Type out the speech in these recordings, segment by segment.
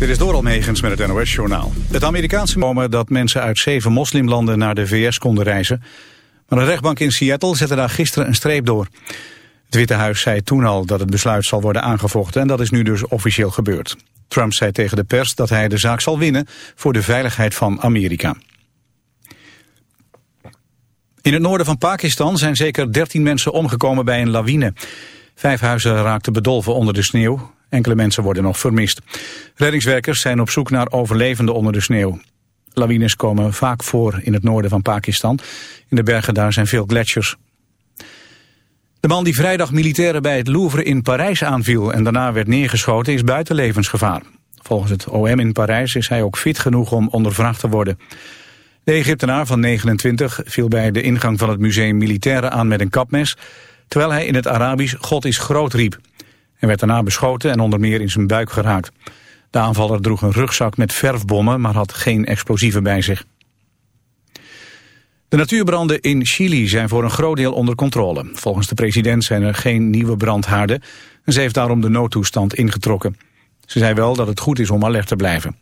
Dit is door Almegens met het NOS-journaal. Het Amerikaanse moment dat mensen uit zeven moslimlanden naar de VS konden reizen. Maar een rechtbank in Seattle zette daar gisteren een streep door. Het Witte Huis zei toen al dat het besluit zal worden aangevochten... en dat is nu dus officieel gebeurd. Trump zei tegen de pers dat hij de zaak zal winnen voor de veiligheid van Amerika. In het noorden van Pakistan zijn zeker 13 mensen omgekomen bij een lawine. Vijf huizen raakten bedolven onder de sneeuw. Enkele mensen worden nog vermist. Reddingswerkers zijn op zoek naar overlevenden onder de sneeuw. Lawines komen vaak voor in het noorden van Pakistan. In de bergen daar zijn veel gletsjers. De man die vrijdag militairen bij het Louvre in Parijs aanviel... en daarna werd neergeschoten is buiten levensgevaar. Volgens het OM in Parijs is hij ook fit genoeg om ondervraagd te worden. De Egyptenaar van 29 viel bij de ingang van het museum militairen aan met een kapmes... terwijl hij in het Arabisch God is groot riep. Hij werd daarna beschoten en onder meer in zijn buik geraakt. De aanvaller droeg een rugzak met verfbommen, maar had geen explosieven bij zich. De natuurbranden in Chili zijn voor een groot deel onder controle. Volgens de president zijn er geen nieuwe brandhaarden en ze heeft daarom de noodtoestand ingetrokken. Ze zei wel dat het goed is om alert te blijven.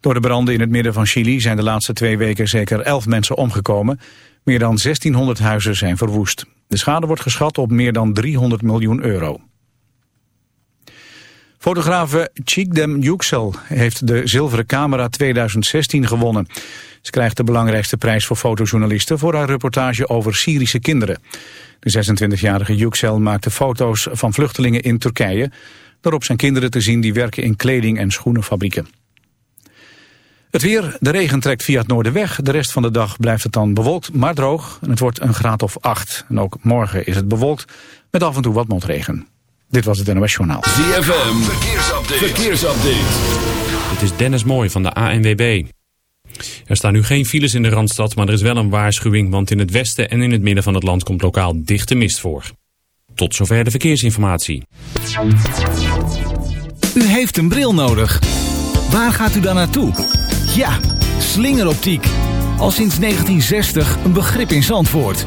Door de branden in het midden van Chili zijn de laatste twee weken zeker elf mensen omgekomen. Meer dan 1600 huizen zijn verwoest. De schade wordt geschat op meer dan 300 miljoen euro. Fotografe Chikdem Yüksel heeft de Zilveren Camera 2016 gewonnen. Ze krijgt de belangrijkste prijs voor fotojournalisten voor haar reportage over Syrische kinderen. De 26-jarige Yüksel maakte foto's van vluchtelingen in Turkije. Daarop zijn kinderen te zien die werken in kleding- en schoenenfabrieken. Het weer, de regen trekt via het noorden weg. De rest van de dag blijft het dan bewolkt, maar droog. En het wordt een graad of acht. En ook morgen is het bewolkt met af en toe wat motregen. Dit was het NOS Journaal. ZFM, verkeersupdate. verkeersupdate. Dit is Dennis Mooij van de ANWB. Er staan nu geen files in de Randstad, maar er is wel een waarschuwing... want in het westen en in het midden van het land komt lokaal dichte mist voor. Tot zover de verkeersinformatie. U heeft een bril nodig. Waar gaat u dan naartoe? Ja, slingeroptiek. Al sinds 1960 een begrip in Zandvoort.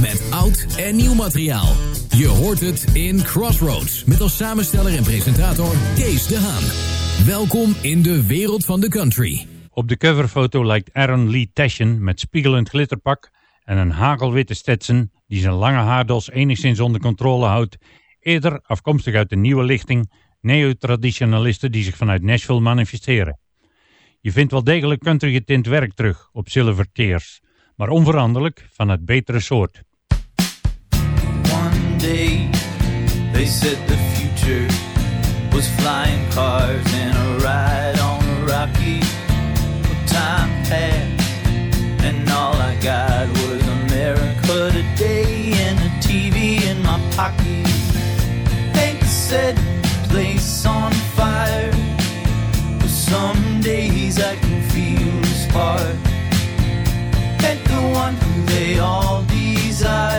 Met oud en nieuw materiaal. Je hoort het in Crossroads. Met als samensteller en presentator Kees de Haan. Welkom in de wereld van de country. Op de coverfoto lijkt Aaron Lee Tashen met spiegelend glitterpak en een hagelwitte Stetson die zijn lange haardos enigszins onder controle houdt, eerder afkomstig uit de nieuwe lichting neo-traditionalisten die zich vanuit Nashville manifesteren. Je vindt wel degelijk country getint werk terug op Silver Tears, maar onveranderlijk van het betere soort. Day they said the future was flying cars and a ride on a rocky well, time passed and all I got was America today and a TV in my pocket. Ain't said place on fire. But some days I can feel the spark. Ain't the one they all desire.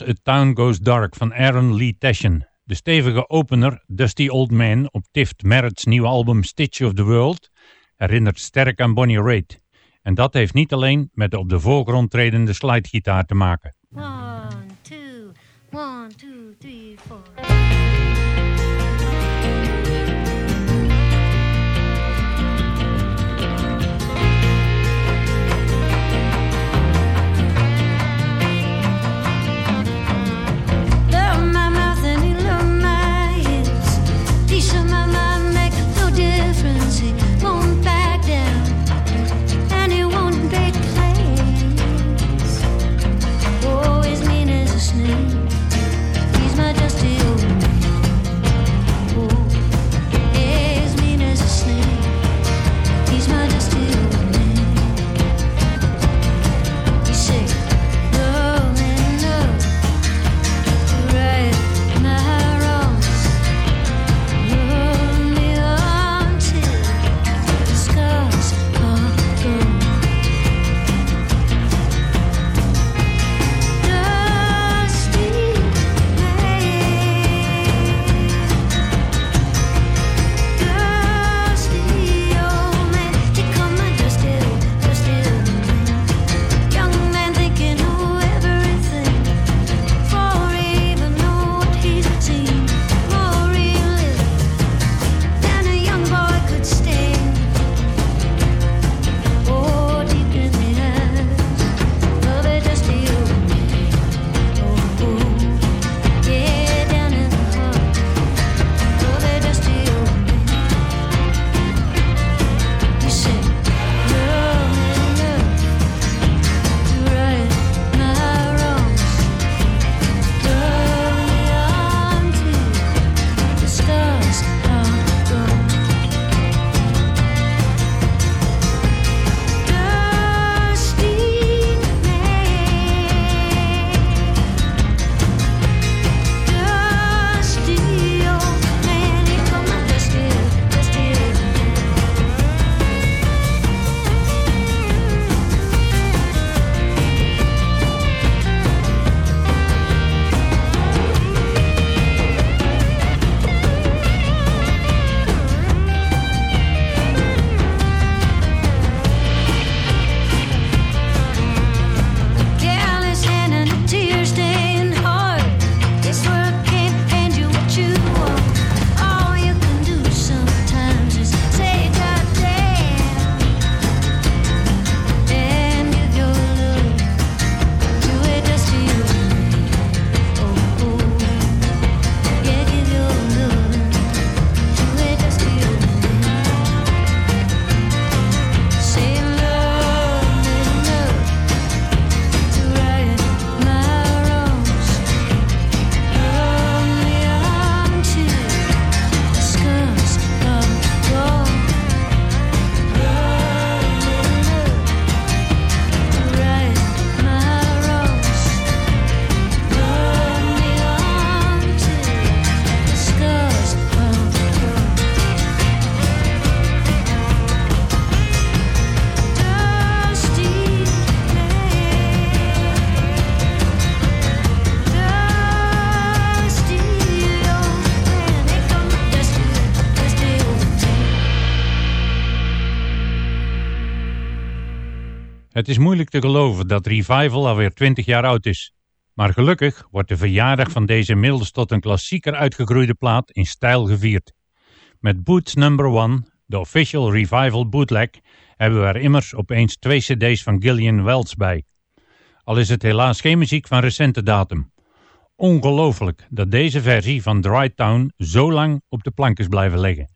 was A Town Goes Dark van Aaron Lee Teschen. De stevige opener Dusty Old Man op Tift Merritt's nieuwe album Stitch of the World herinnert sterk aan Bonnie Raitt. En dat heeft niet alleen met de op de voorgrond tredende slidegitaar te maken. Ah. Het is moeilijk te geloven dat Revival alweer 20 jaar oud is. Maar gelukkig wordt de verjaardag van deze inmiddels tot een klassieker uitgegroeide plaat in stijl gevierd. Met Boots Number One, de official Revival bootleg, hebben we er immers opeens twee cd's van Gillian Wells bij. Al is het helaas geen muziek van recente datum. Ongelooflijk dat deze versie van Dry Town zo lang op de plank is blijven liggen.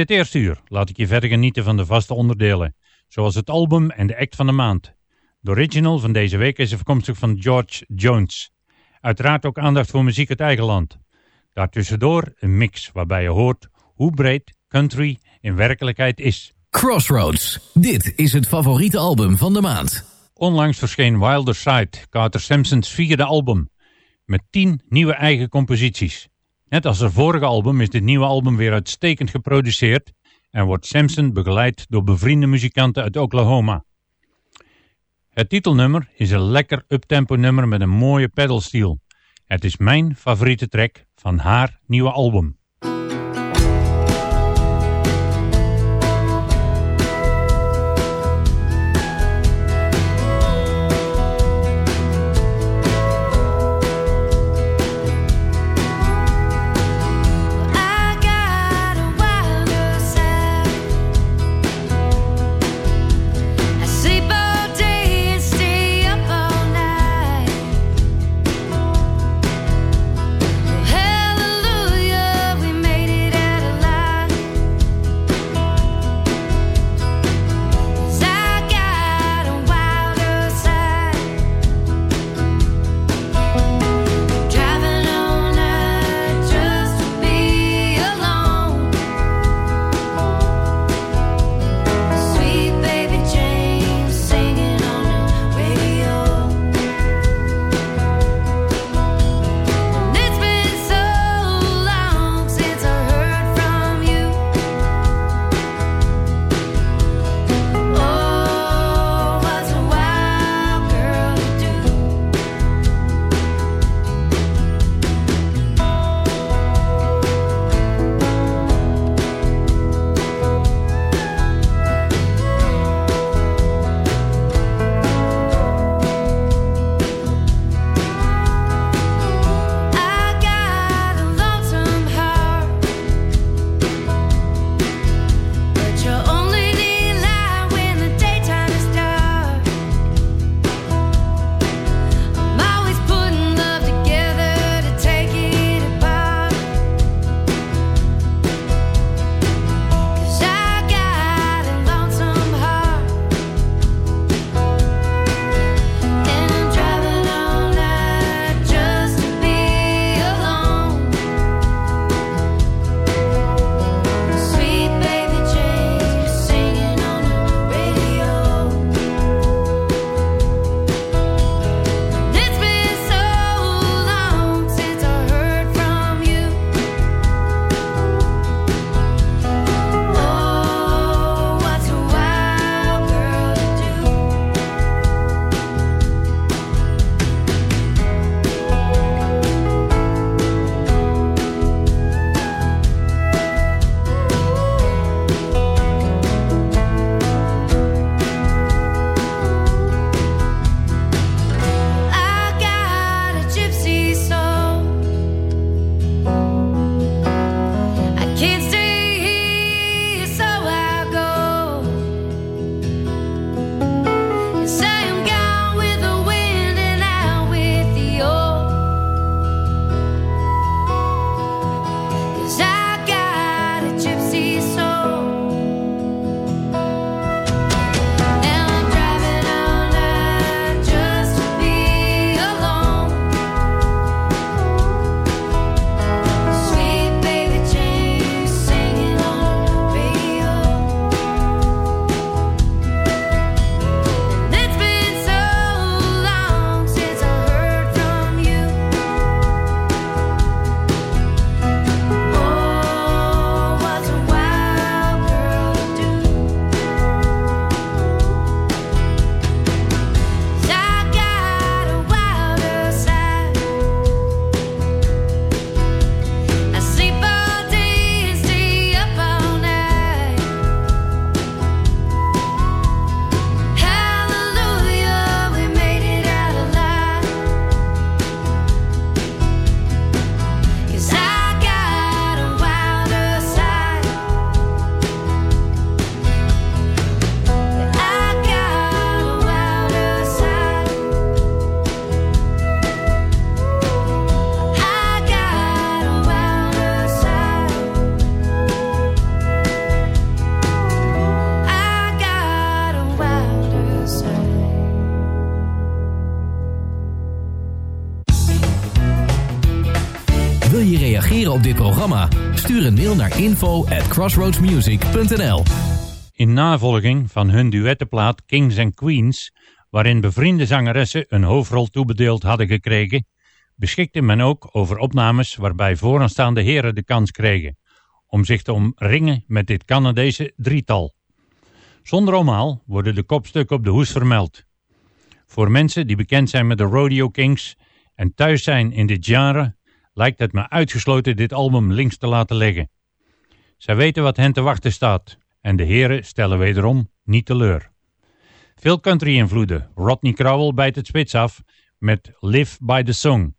Dit eerste uur laat ik je verder genieten van de vaste onderdelen, zoals het album en de act van de maand. De original van deze week is afkomstig van George Jones. Uiteraard ook aandacht voor muziek uit eigen land. Daartussendoor een mix waarbij je hoort hoe breed country in werkelijkheid is. Crossroads. Dit is het favoriete album van de maand. Onlangs verscheen Wilder Side, Carter Simpsons vierde album, met tien nieuwe eigen composities. Net als het vorige album is dit nieuwe album weer uitstekend geproduceerd en wordt Simpson begeleid door bevriende muzikanten uit Oklahoma. Het titelnummer is een lekker uptempo nummer met een mooie pedalsteel. Het is mijn favoriete track van haar nieuwe album. Info at crossroadsmusic.nl In navolging van hun duettenplaat Kings and Queens, waarin bevriende zangeressen een hoofdrol toebedeeld hadden gekregen, beschikte men ook over opnames waarbij vooraanstaande heren de kans kregen om zich te omringen met dit Canadese drietal. Zonder omhaal worden de kopstukken op de hoes vermeld. Voor mensen die bekend zijn met de Rodeo Kings en thuis zijn in dit genre, lijkt het me uitgesloten dit album links te laten liggen. Zij weten wat hen te wachten staat en de heren stellen wederom niet teleur. Veel country-invloeden. Rodney Crowell bijt het spits af met Live by the Song.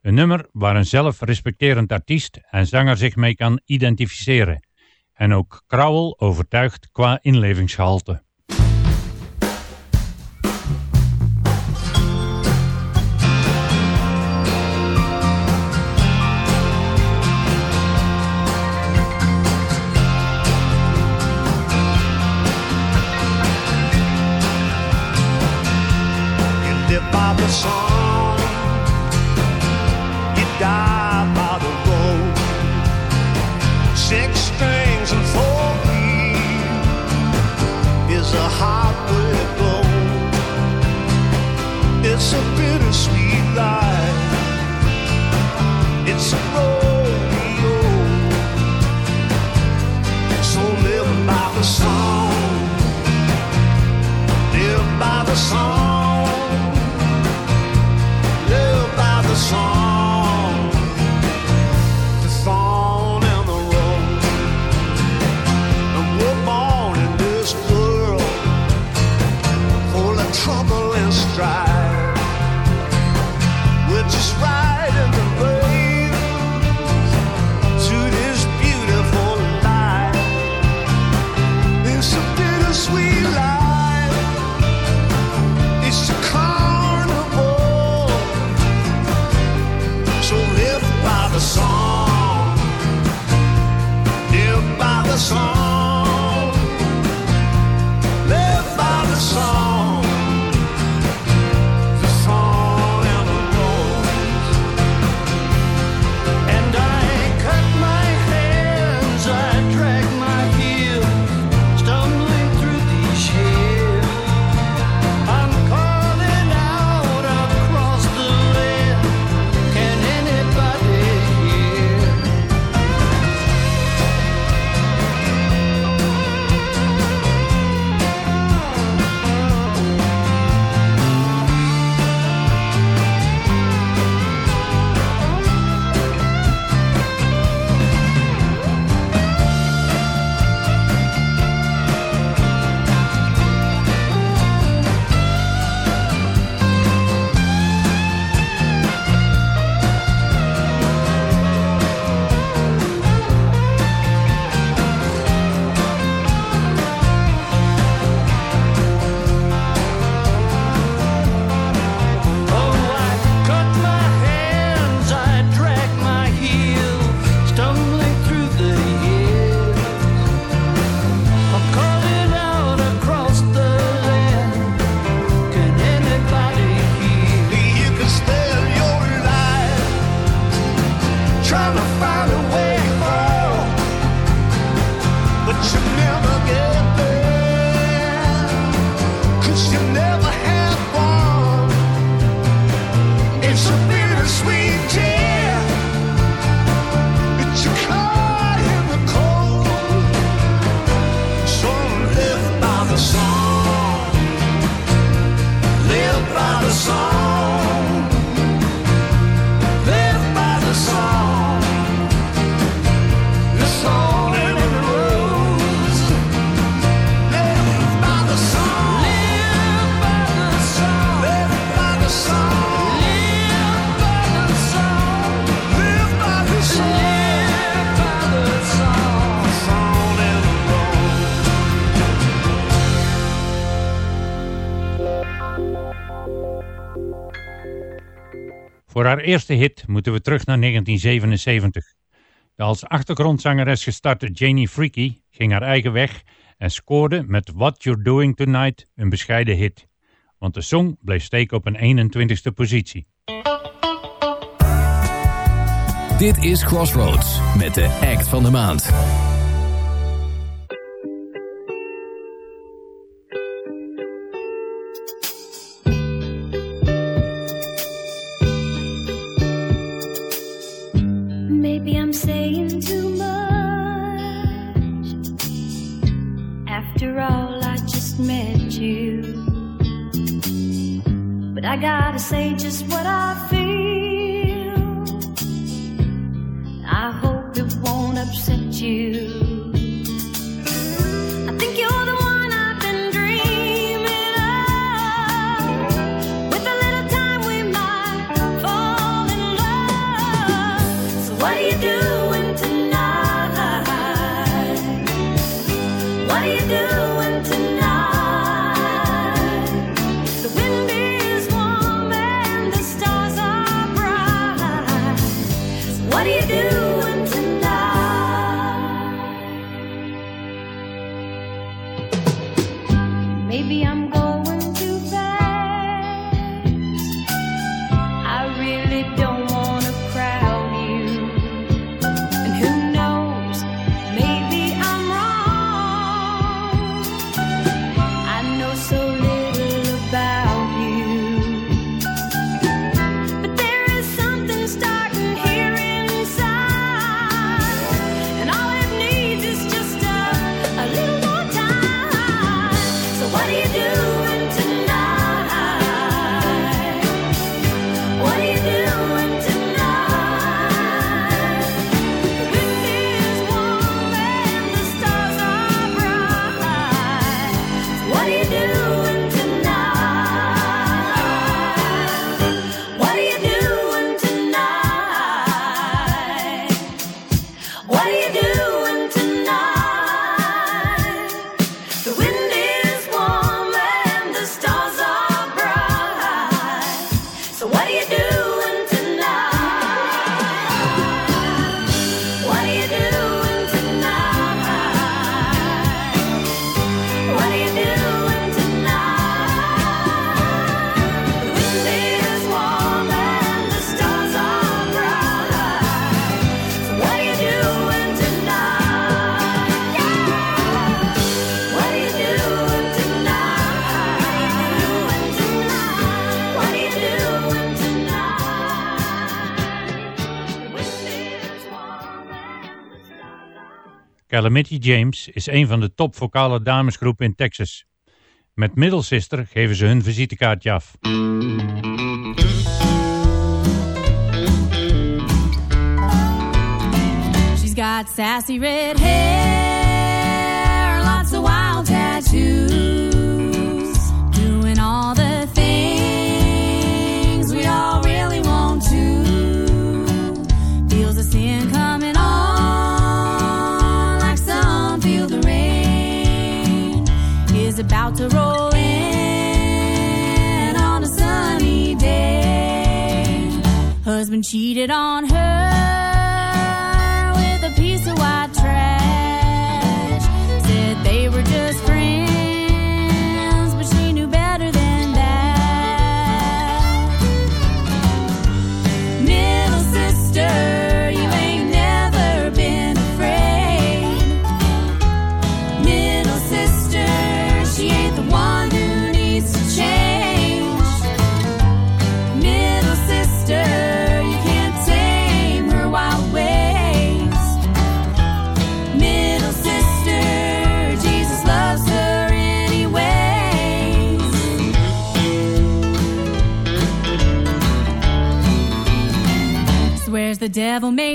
Een nummer waar een zelfrespecterend artiest en zanger zich mee kan identificeren. En ook Crowell overtuigt qua inlevingsgehalte. By the you by the road. Six strings and four beats is a hard way to go. It's a bittersweet haar eerste hit moeten we terug naar 1977. De als achtergrondzangeres gestarte Janie Freaky ging haar eigen weg en scoorde met What You're Doing Tonight een bescheiden hit. Want de song bleef steken op een 21ste positie. Dit is Crossroads met de act van de maand. say just what Calamity James is een van de top vocale damesgroepen in Texas. Met Middle Sister geven ze hun visitekaartje af. She's got sassy red hair, lots of wild tattoos. cheated on her. devil may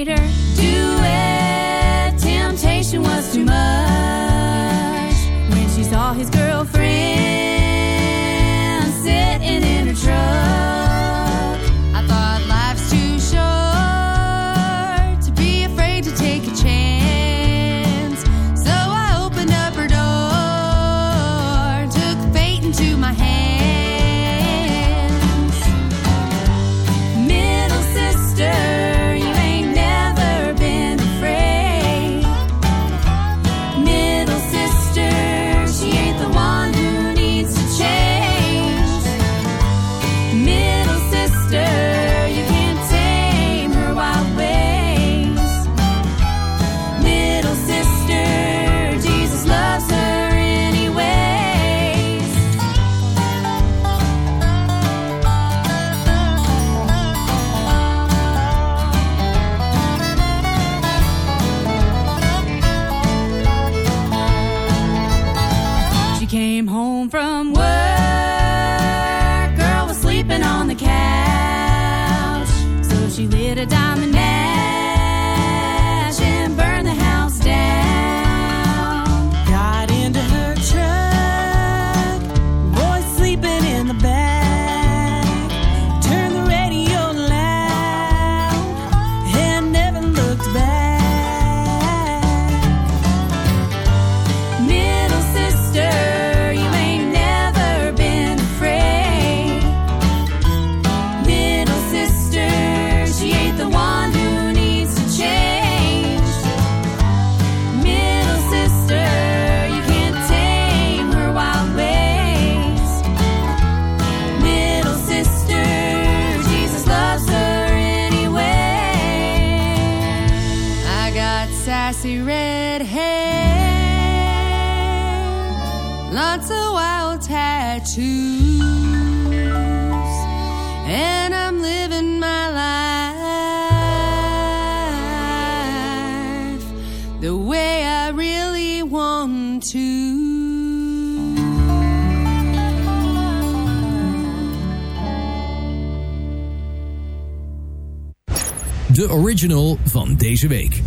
De original van deze week.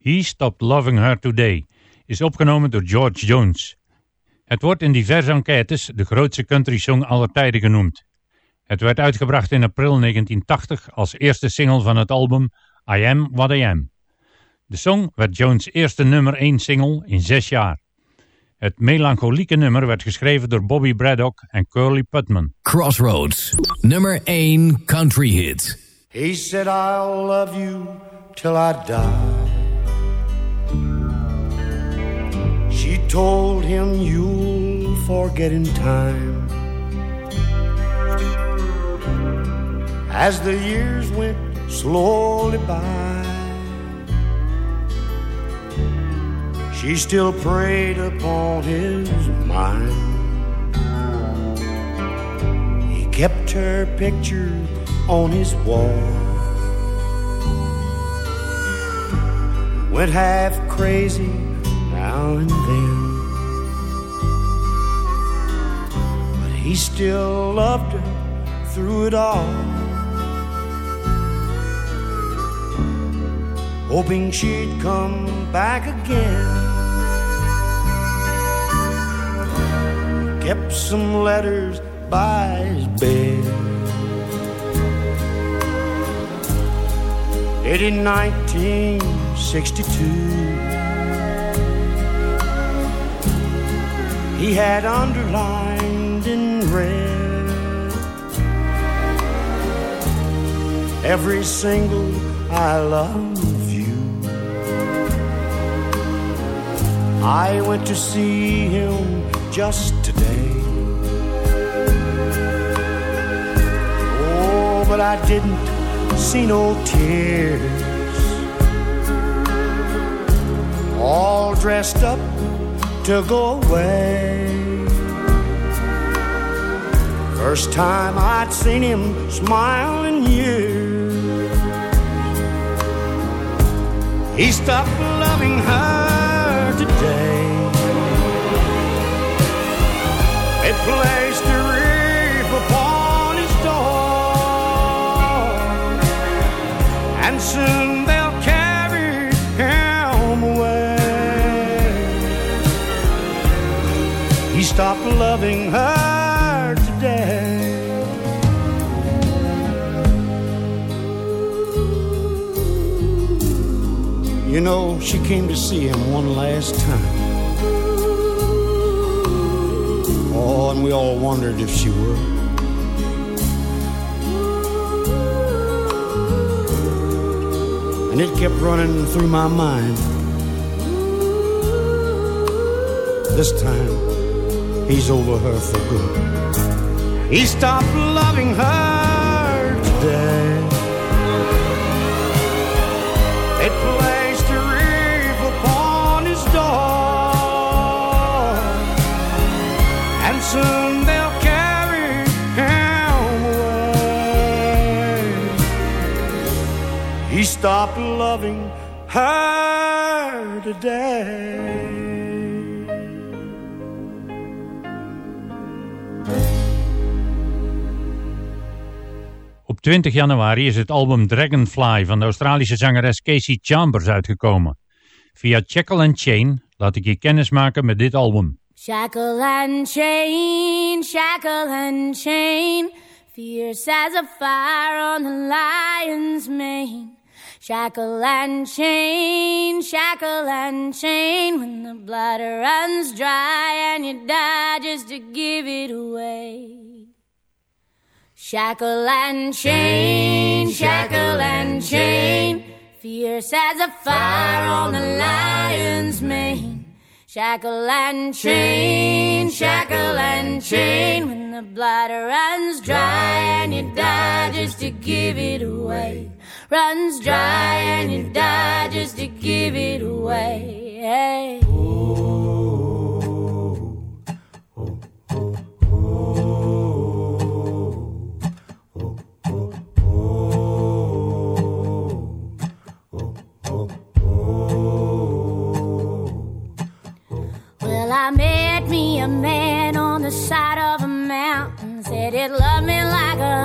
He Stopped Loving Her Today is opgenomen door George Jones. Het wordt in diverse enquêtes de grootste country song aller tijden genoemd. Het werd uitgebracht in april 1980 als eerste single van het album I Am What I Am. De song werd Jones' eerste nummer 1 single in zes jaar. Het melancholieke nummer werd geschreven door Bobby Braddock en Curly Putman. Crossroads, nummer 1 country hit. He said, I'll love you till I die. She told him, You'll forget in time. As the years went slowly by, she still preyed upon his mind. He kept her picture on his wall. Went half crazy now and then. But he still loved her through it all. Hoping she'd come back again. Kept some letters by his bed. Dated 1962. He had underlined in red every single I love you. I went to see him just today. Oh, but I didn't see no tears. All dressed up to go away. First time I'd seen him smile in years. He stopped loving her today. They placed and soon they'll carry him away. He stopped loving her today. You know, she came to see him one last time. Oh, and we all wondered if she would. And it kept running through my mind. This time, he's over her for good. He stopped loving her today. It placed a wreath upon his door, and soon Stopped loving her today. Op 20 januari is het album Dragonfly van de Australische zangeres Casey Chambers uitgekomen. Via Shackle and Chain laat ik je kennis maken met dit album. Shackle and chain, shackle and chain, fierce as a fire on the lion's mane. Shackle and chain, shackle and chain, when the blood runs dry and you die just to give it away. Shackle and chain, shackle and chain, fierce as a fire on the lion's mane. Shackle and chain, shackle and chain, when the blood runs dry and you die just to give it away. Runs dry and you die just to give it away. Hey. I met me a man on the side of a mountain. Said he'd love me like a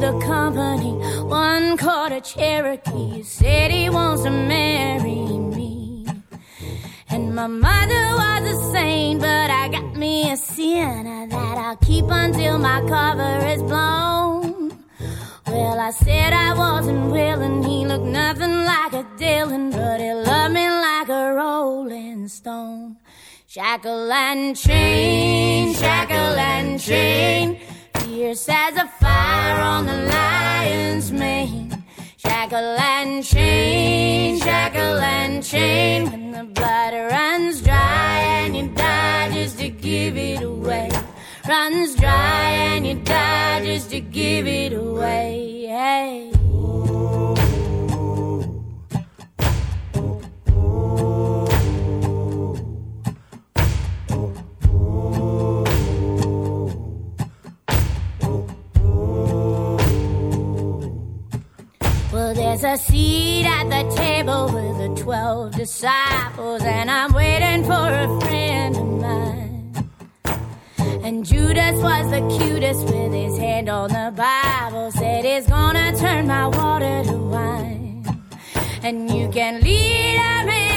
the company, one called a Cherokee. Said he wants to marry me. And my mother was a saint, but I got me a sinner that I'll keep until my cover is blown. Well, I said I wasn't willing. He looked nothing like a Dylan, but he loved me like a Rolling Stone. Shackle and chain, shackle and chain, fierce as a fire on the lion's mane. Shackle and chain, shackle and chain, when the blood runs dry and you die just to give it away. Runs dry and you die just to give it away. Hey. There's a seat at the table with the twelve disciples, and I'm waiting for a friend of mine. And Judas was the cutest with his hand on the Bible, said he's gonna turn my water to wine. And you can lead a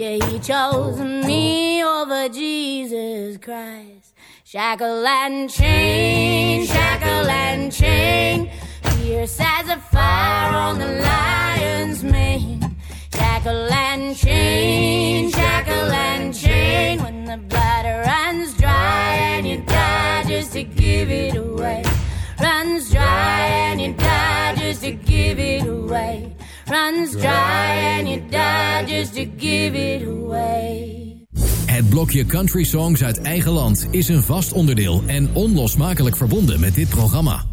Yeah, he chose me over Jesus Christ. Shackle and chain, shackle and chain, fierce as a fire on the lion's mane. Shackle and chain, shackle and chain, when the blood runs dry and you die just to give it away. Runs dry and you die just to give it away. Runs dry and you die just to give it away. Het blokje Country Songs uit eigen land is een vast onderdeel en onlosmakelijk verbonden met dit programma.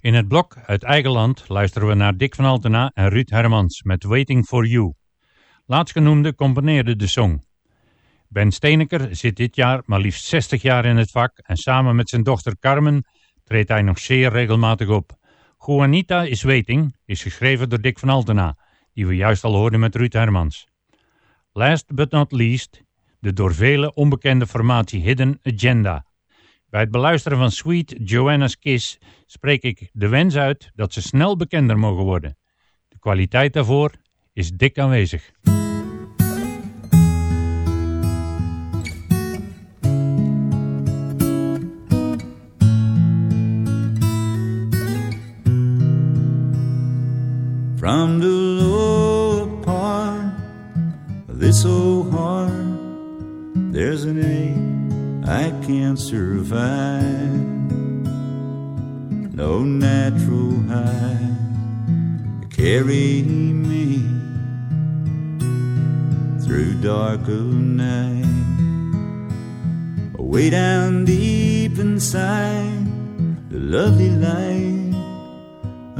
In het blok uit eigen land luisteren we naar Dick van Altena en Ruud Hermans met Waiting for You. Laatstgenoemde componeerde de song. Ben Steeneker zit dit jaar maar liefst 60 jaar in het vak en samen met zijn dochter Carmen treedt hij nog zeer regelmatig op. Juanita is Waiting is geschreven door Dick van Altena, die we juist al hoorden met Ruud Hermans. Last but not least, de door velen onbekende formatie Hidden Agenda. Bij het beluisteren van Sweet Joanna's Kiss spreek ik de wens uit dat ze snel bekender mogen worden. De kwaliteit daarvoor is dik aanwezig. From the low part of this old heart, there's an ache I can't survive. No natural high to carry me through dark of night. Way down deep inside the lovely light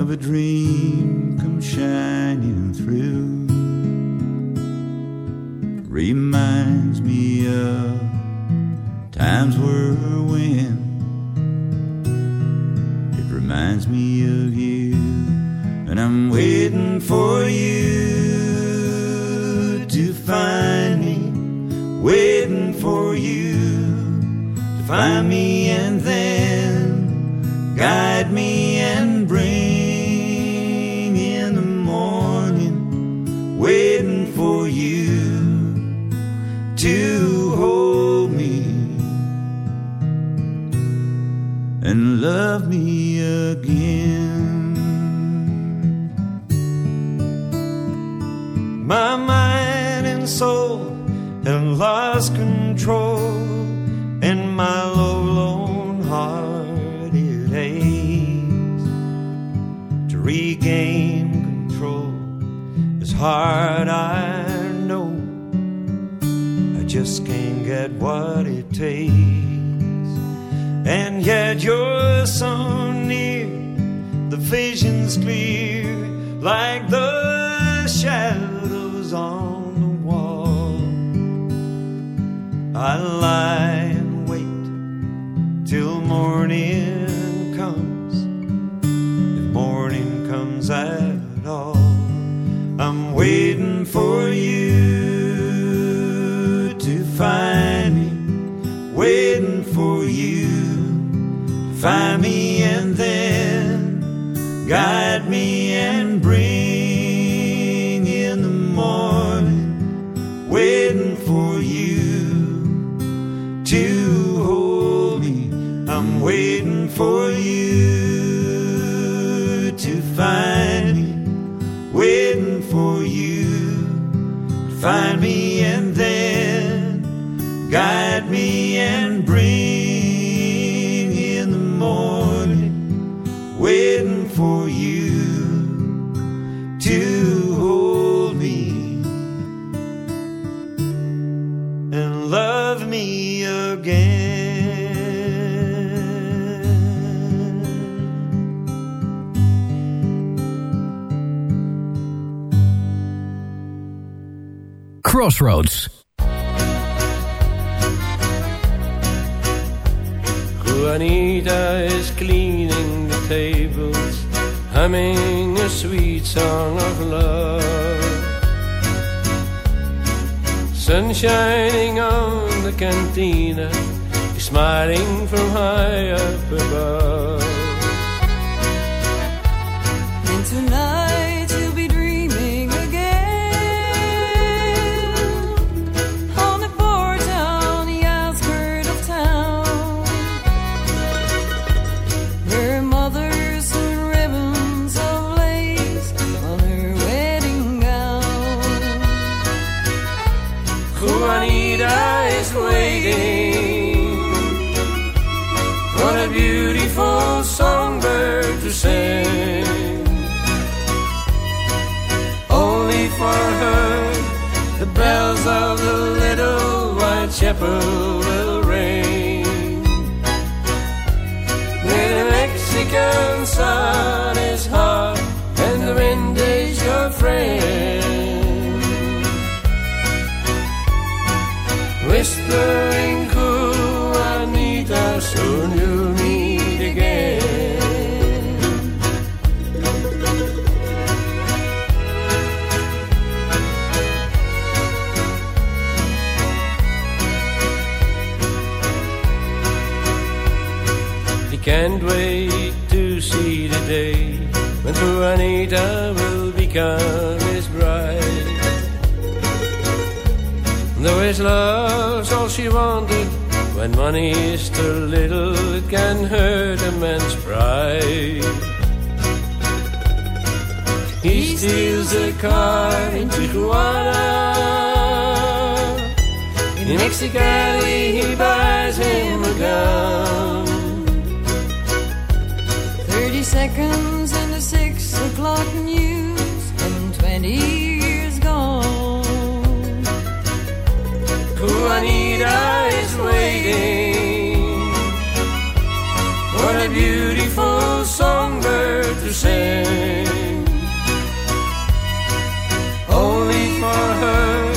of a dream comes shining through. Reminds me of times where when it reminds me of you. And I'm waiting for you to find me, waiting for you to find what it takes. And yet you're so near, the vision's clear, like the shadows on the wall. I lie and wait till morning comes, find Crossroads. Juanita is cleaning the tables, humming a sweet song of love. Sun shining on the cantina, smiling from high up above. Juanita is waiting for a beautiful songbird to sing. Only for her, the bells of the little white chapel will ring. Where the Mexican sun you'll meet again. He can't wait to see the day when Juanita will become his bride. His love's all she wanted, when money is too little, it can hurt a man's pride. He steals a car in Tijuana. In Mexicali, he buys him a gun. Thirty seconds the six o'clock news, waiting for a beautiful songbird to sing. Only for her,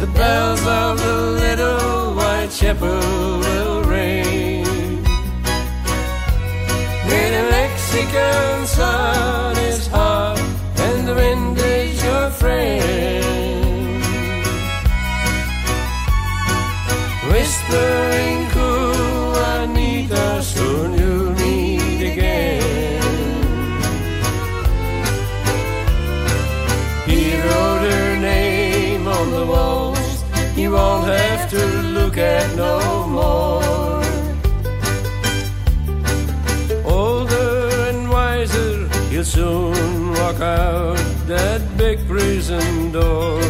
the bells of the little white chapel will that big prison door.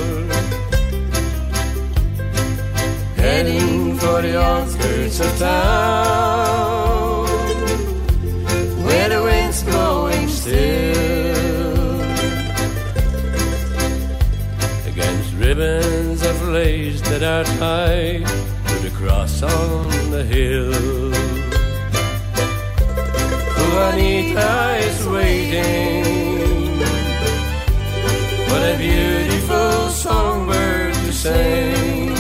Heading for the outskirts of town, where the wind's blowing still against ribbons of lace that are tied to the cross on the hill. Juanita is waiting for a beautiful songbird to sing.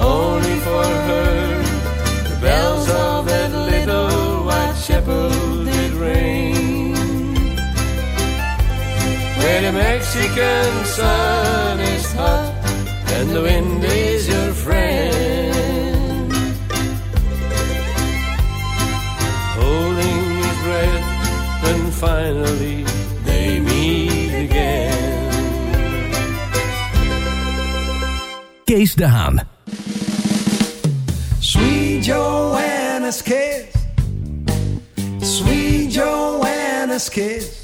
Only for her, the bells of that little white chapel did ring. Where the Mexican sun is hot and the wind is your friend. Holding his breath when finally De Haan. Sweet Joanna's kiss. Sweet Joanna's kiss.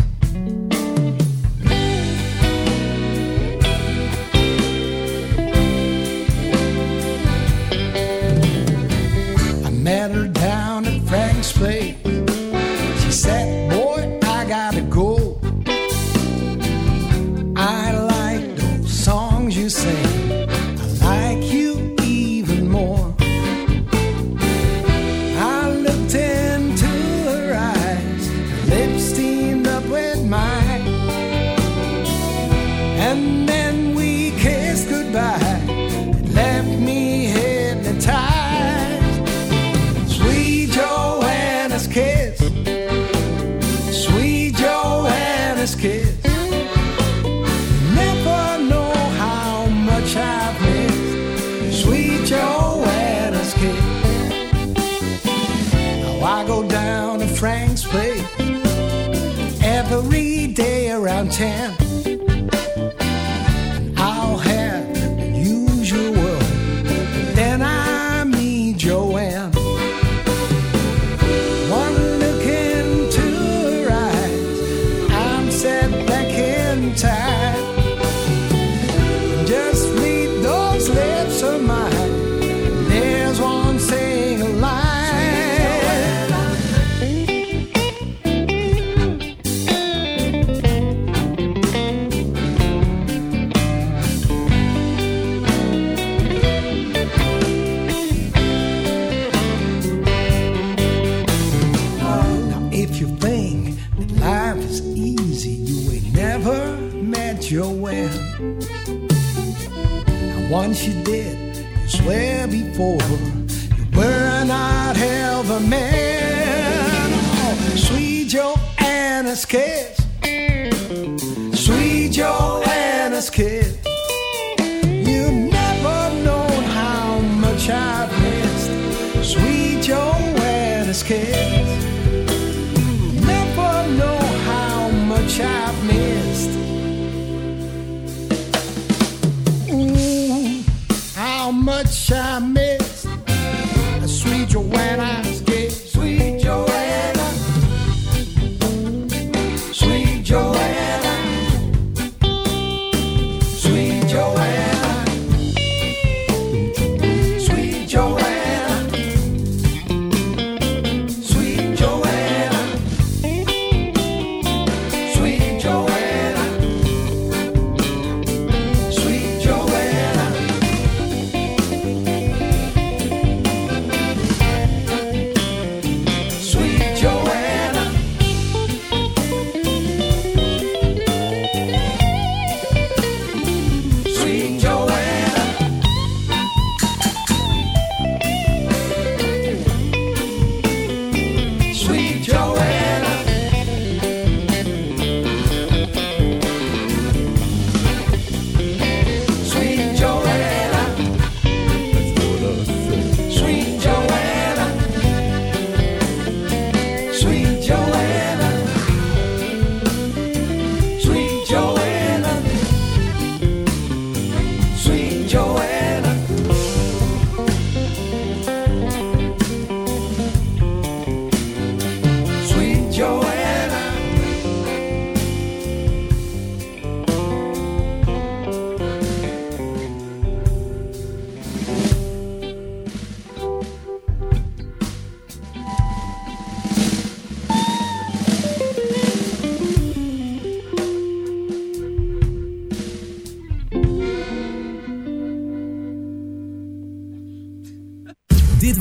I met her down at Frank's place. She said, day you did, you swear before you were not ever man. Oh, sweet Joanna's kiss, sweet Joanna's kiss. You've never known how much I've missed, sweet Joanna's kiss.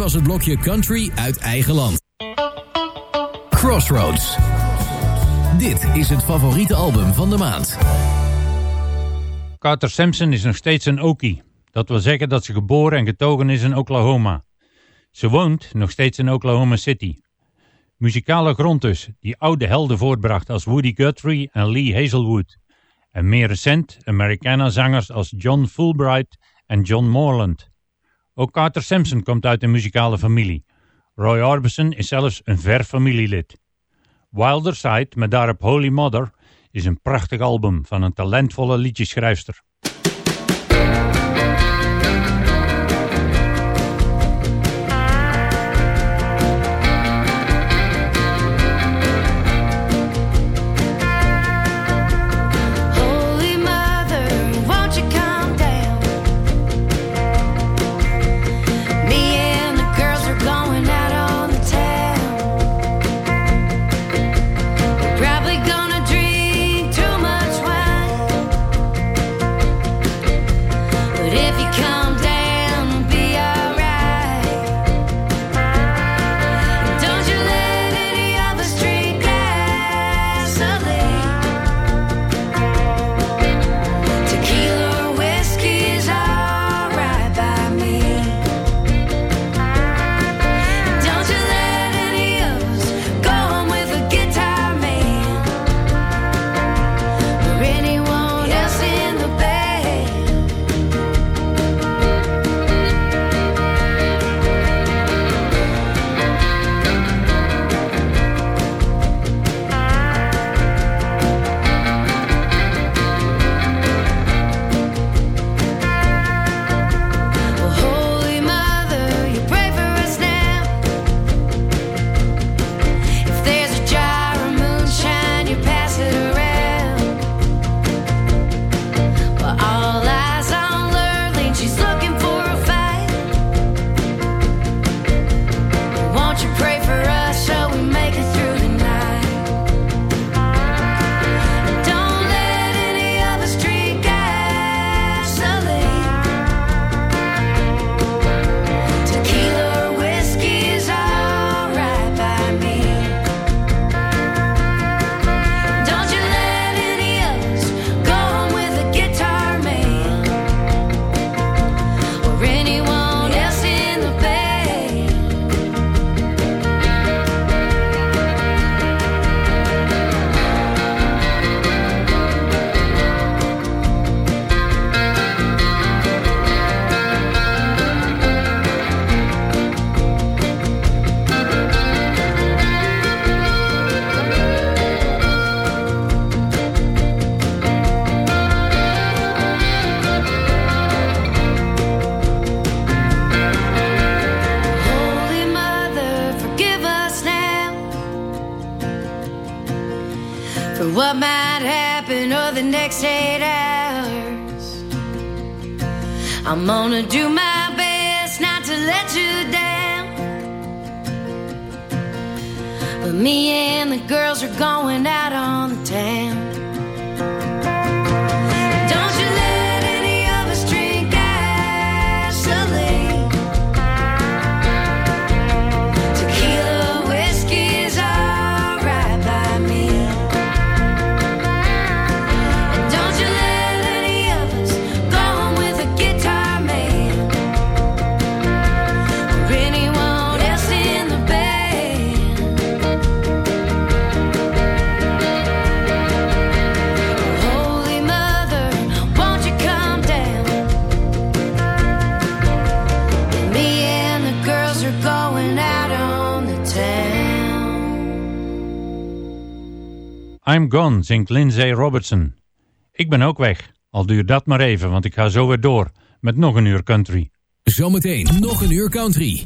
Was het blokje country uit eigen land. Crossroads. Dit is het favoriete album van de maand. Carter Sampson is nog steeds een Okie. Dat wil zeggen dat ze geboren en getogen is in Oklahoma. Ze woont nog steeds in Oklahoma City. Muzikale grond dus, die oude helden voortbracht als Woody Guthrie en Lee Hazelwood. En meer recent Americana-zangers als John Fulbright en John Morland. Ook Carter Sampson komt uit een muzikale familie. Roy Orbison is zelfs een ver familielid. Wilder Side, met daarop Holy Mother, is een prachtig album van een talentvolle liedjeschrijfster. For what might happen over the next eight hours. I'm gonna do my best not to let you down. But me and the girls are going out on the town. I'm Gone zingt Lindsay Robertson. Ik ben ook weg, al duurt dat maar even, want ik ga zo weer door met nog een uur country. Zometeen nog een uur country.